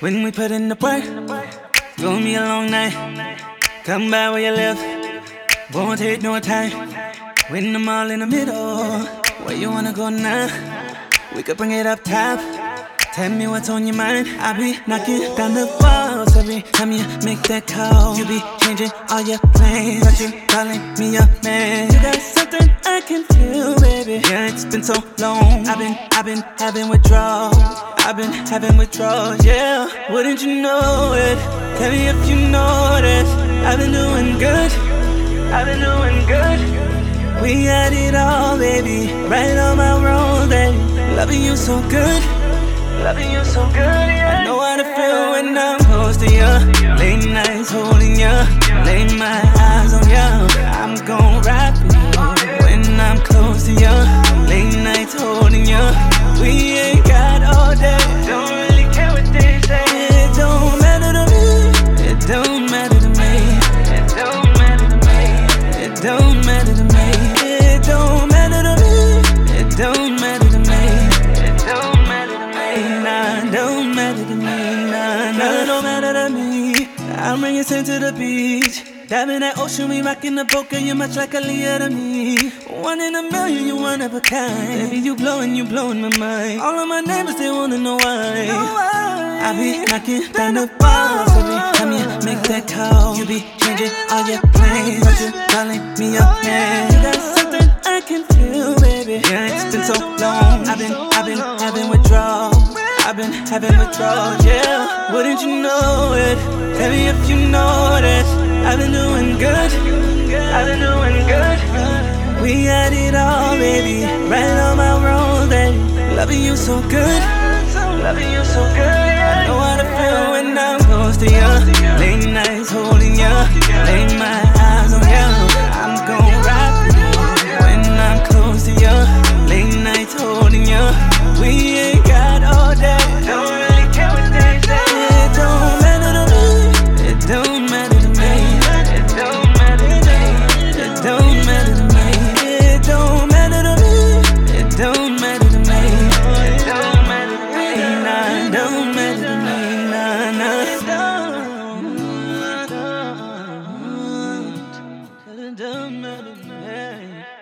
When we put in the work, gonna be a long night. Come by where you live, won't take no time. When I'm all in the middle, where you wanna go now? We could bring it up top. Tell me what's on your mind. I be knocking down the walls every time you make that call. You be changing all your plans, but you calling me a man. You got something I can feel, baby. Yeah, it's been so long. I've been, I've been having withdrawals. I've been having withdrawals, yeah. Wouldn't you know it? Tell me if you notice. I've been doing good. I've been doing good. We had it all, baby. Right on my road, baby. Loving you so good. Loving you so good, yeah. I know how to feel when I'm close to you. Late nights me. Nah, nah, it don't matter to me. I'm bringing sin to the beach. Dive in that ocean, we rockin' the boat, girl, you're much like a Leah to me. One in a million, you one of a kind. Baby, you blowin', you blowin' my mind. All of my neighbors, they wanna know why. I be knocking down the walls every time you make that call. You be changing all your plans, but you calling me a man. You got something I can feel, baby. Yeah, it's been so long. I've been, I've been having withdrawals. I've been having withdrawals, yeah. Wouldn't you know it? Tell me if you notice. I've been doing good. I've been doing good. We had it all, baby. Right on my road, baby. Loving you so good. Loving you so good. I know how to feel when I'm close to you. fundamental man.